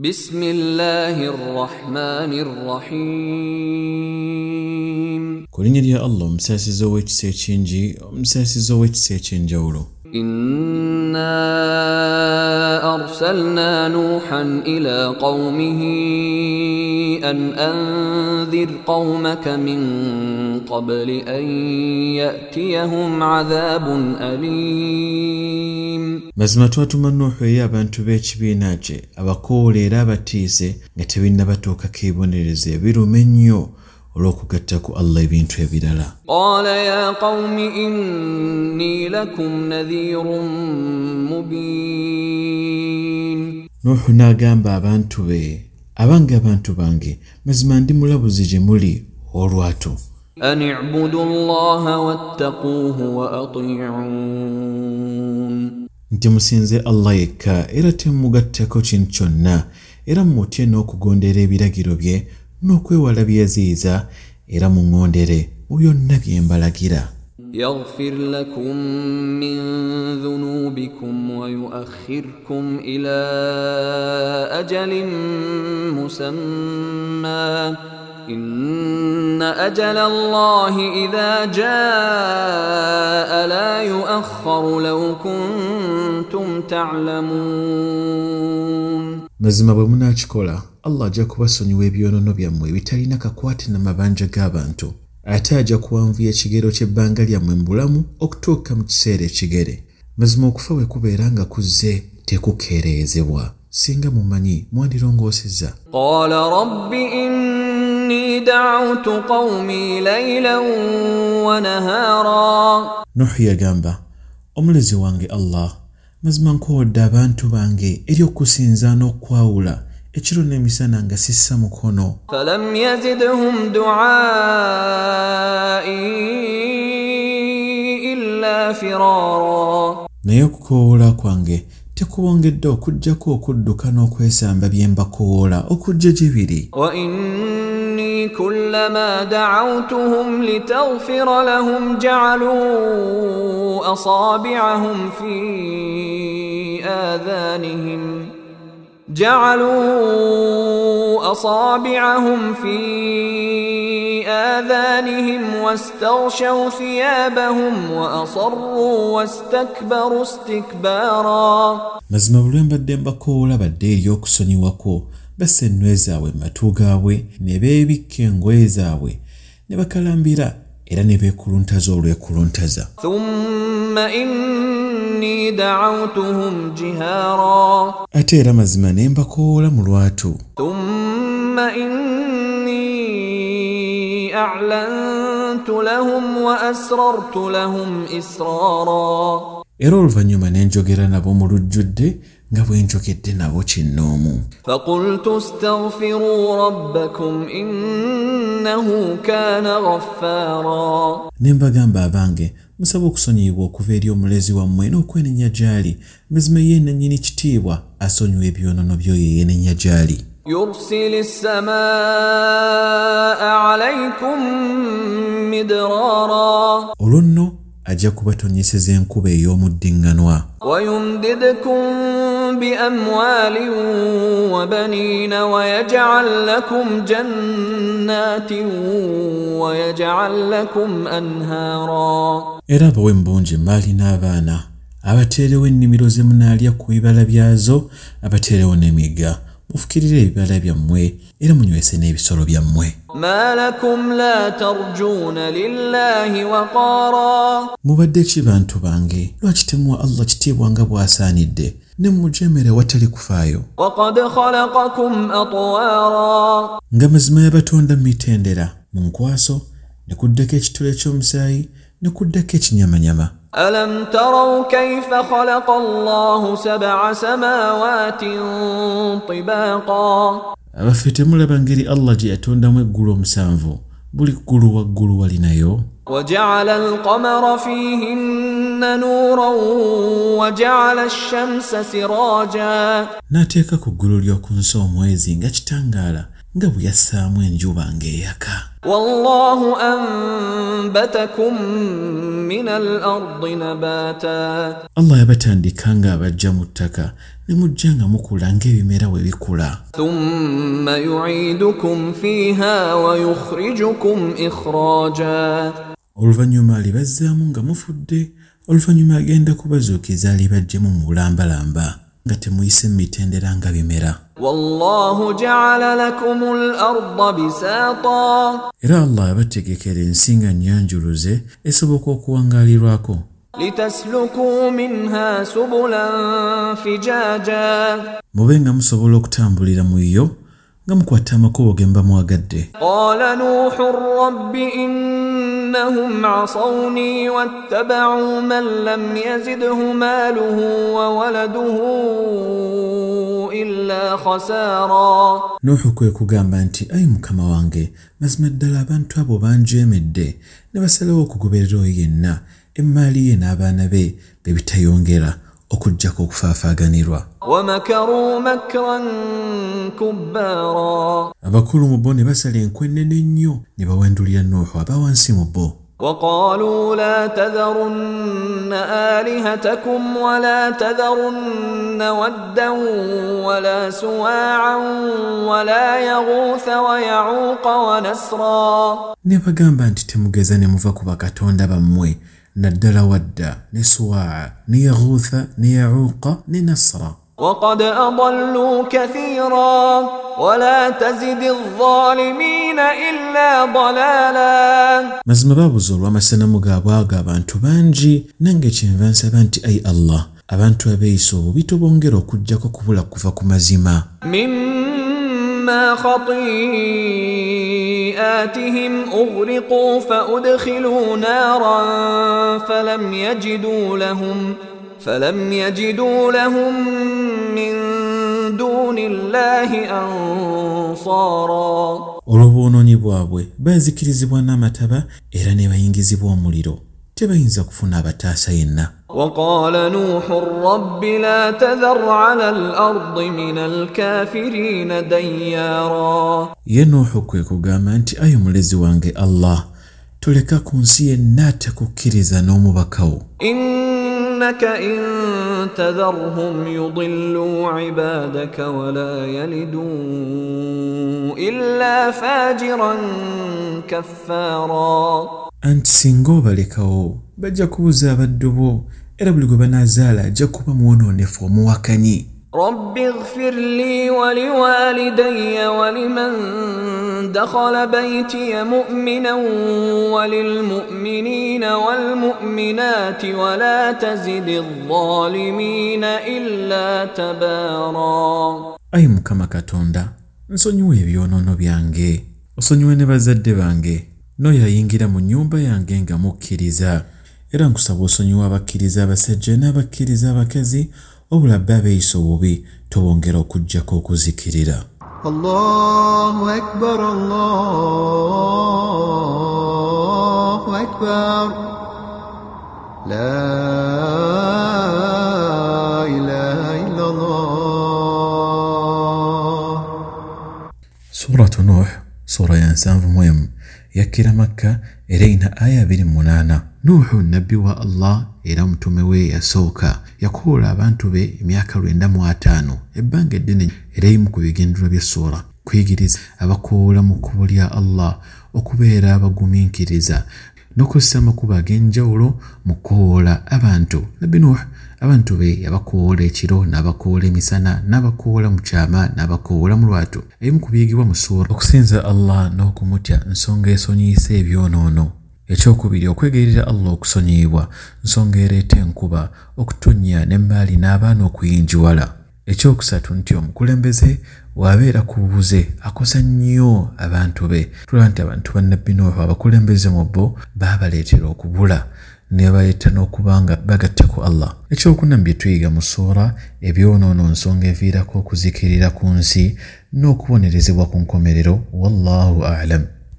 بسم الله الرحمن الرحيم. Linnya lya allah omusaasizi ow'ekisa ekingi omusaasizi ow'ekisa ekyenjawulo إنا أرسلنا نوحا إلى قومه أن أنذر قومك من قبل أن يأتيهم عذاب أليم mazima twatuma nuuhu eri abantu b'ekibiina kye abakoola era abatiise nga tebinnabatuukako ebibonerezo ebiruma ennyo olw'okugatta ku allah ebintu ebirala. Qala ya qaumi inni lakum nadhirun mubin nuuhu n'agamba abantu be abange abantu bange mazima ndi mulabuzi gye muli olwato an ibudu llaha wattaquuhu wa atiiun nti musinze allah yekka era temugattako kintu kyonna era mutye n'okugondera ebiragiro bye n'okwewala byeziyiza era muŋŋondere mu byonna bye mbalagira يغفر لكم من ذنوبكم ويؤخركم إلى أجل مسمى إن أجل الله إذا جاء لا يؤخر لو كنتم تعلمون mazima bwe munaakikola allah ajja kubasonyiwa ebyonoono byammwe ebitalina kakwate na mabanja g'abantu ate ajja kuwanvuya ekigero ky'ebbanga lyammwe mu bulamu okutuuka mu kiseera ekigere mazima okufa bwe kubeera nga kuzze tekukeerezebwa singa mumanyi mwandirongoosezza قال رب إني دعوت قومي ليلا ونهارا nuhu yagamba omulezi wange allah mazima nkowadde abantu bange eri okusinza n'okwawula ekiro n'emisana nga sissa mukono فلم يزدهم دعائي إلا فرارا naye okukoowoola kwange tekubongedde okugjako okudduka n'okwesamba bye mbakowoola okujja gye biri وإني كلما دعوتهم لتغفر لهم جعلوا أصابعهم في آذانهم. جعلوا أصابعهم في آذانهم واستغشوا ثيابهم وأصروا واستكبروا استكبارا. mazima bwe mbadde mbakowoola badde eri basse enwe zaabwe matu gaabwe ne beebikka engoye zaabwe ne bakalambira era ne beekuluntaza olwekuluntaza. Ate era mazima ne mbakoola mu lwatu. Era oluvannyuma ne njogera nabo mu lujjudde nga bwe njogedde nabo kinnoomu فقلت استغفروا ربكم إنه كان غفارا ne mbagamba abange musaba okusonyiyibwa okuva eri omulezi wammwe n'okwenenya gy'ali mazima ye nannyini kitiibwa asonyiwa ebyonoono byoyo yenenya gy'ali يرسل السماء عليكم مدرارا olwo nno ajja kubatonyeseza enkuba ey'omuddiŋŋanwa ويمددكم بأموال وبنين ويجعل لكم جنات ويجعل لكم أنهارا era abawe mbungi emmaali n'abaana abateerewo ennimiro ze munaalya ku bibala byazo abateerewo n'emigga mufukirire ebibala byammwe era munywese n'ebisolo byammwe mubadde ki bantu bange lwaki temuwa allah kitiibwa nga bw'asaanidde ne mujemere watali kufaayo وقد خلقكم أطوارا nga mazima yabatonda mu mitendera mu nkwaso ne kuddako ekitole ky'omusaayi ne kuddako ekinyamanyama ألم تروا كيف خلق الله سبع سماوات طباقا abaffe temulaba ngeri allah gye yatondamu eggulu omusanvu buli ggulu waggulu walinayo وجعل القمر فيهن نورا وجعل الشمس سراجا. ناتيكا كوغولو ليو كونسو مويزي نغا تشتانغالا نغا بويسامو انجوبا انغيكا والله أنبتكم من الأرض نباتا. الله يبتا اندي كانغا بجامو ثم يعيدكم فيها ويخرجكم إخراجا. oluvannyuma alibazzaamu nga mufudde oluvannyuma agenda kubazuukiza alibaggye mu mubulambalamba nga temuyise mu mitendera nga bimera. Era allah yabategekera ensi nga nnyanjuluze esoboka okuwangaalirwako mube nga musobola okutambulira mu yo nga mukwata amakubo ge mba mwagadde قال نوح رب إنهم عصوني واتبعوا من لم يزده ماله وولده إلا خسارا nuuhu kwe kugamba nti ayi mukama wange mazima ddala abantu abo banjeemedde ne basalawo okugoberera oyo yenna emmaali ye n'abaana be be bitayongera okugyako okufaafaaganirwa ومكروا مكرا كبارا abakulu mu bo ne basala enkwenene ennyo ne bawendulira nuuhu aba wansi mu bo وقالوا لا تذرن آلهتكم ولا تذرن ودا ولا سواعا ولا يغوث ويعوق ونسرا ne bagamba nti temugeza ne muva ku bakatonda bammwe ن الدلودة ن سواع ن يغوث وقد أضلوا كثيرا ولا تزد الظالمين إلا ضلالا. مزم باب الزر وما سنمو غابا غابا انتو بانجي ننجي فانسا بانتي أي الله. abantu abeeyisa بيتو tobongera كجاكو kubula كفاكو مزيما. mazima خطيئاتهم أغرقوا فأدخلوا نارا فلم يجدوا لهم فلم يجدوا لهم من دون الله أنصارا. Olw'obwonoonyi bwabwe baazikirizibwa n'amataba era ne bayingizibwa omuliro. وقال نوح رب لا تذر على الأرض من الكافرين ديارا. يا ينوح كويكو قامان تأي ملزي وانجي الله تولكا كونسي ناتك كيريزا نوم بكو إنك إن تذرهم يضلوا عبادك ولا يلدوا إلا فاجرا كفارا anti singa obalekawo bajja kubuza abaddu bo era buli gwe banaazaala ajja kuba mwonoonefu omuwakanyi رب اغفر لي ولوالدي ولمن دخل بيتي مؤمنا وللمؤمنين والمؤمنات ولا تزد الظالمين إلا تبارا ayi mukama katonda nsonyiwa ebyonoono byange osonyiwe ne bazadde bange no yayingira mu nnyumba yange nga mukkiriza. Era nkusaba osonyiwa abakkiriza abasajja n'abakkiriza abakazi wabula bbe abeeyisa obubi tobongera okugjako okuzikirira. Allahu akbar allahu akbar. La ilaha illa allah suratu nuh sura ya nsanvu mwemu. Yakkira makka era erina aya abiri mu munaana. Nuuhu nabbi wa allah era omutume we yasooka yakoola abantu be emyaka lwenda mu ataano. Ebbanga eddene era eyimu ku bigendererwa by'essuura kuyigiriza abakoola mu kkubo lya allah okubeera abagumiikiriza n'okozesa amakubo ag'enjawulo mu kukoola abantu. Nabbi nuh abantu be yabakoola ekiro n'abakoola emisana n'abakoola mu kyama n'abakoola mu lwatu ebimu ku biyigibwa mu ssuura okusinza allah n'okumutya nsonga esonyiisa ebyonoono. Ekyokubiri okwegerera allah okusonyiyibwa. Nsonga ereeta enkuba okutonnya n'emmaali n'abaana okuyinjiwala. Ekyokusatu nti omukulembeze bw'abeera ku bubuze akosa nnyo abantu be. Tulaba nti abantu ba nabbi nuuhu abakulembeze mu bo baabaleetera okubula ne baleeta n'okuba nga bagatta ku allah. Ekyokuna mu bye tuyiga mu ssuura ebyonoono nsonga eviirako okuzikirira ku nsi n'okubonerezebwa ku nkomerero wallahu alam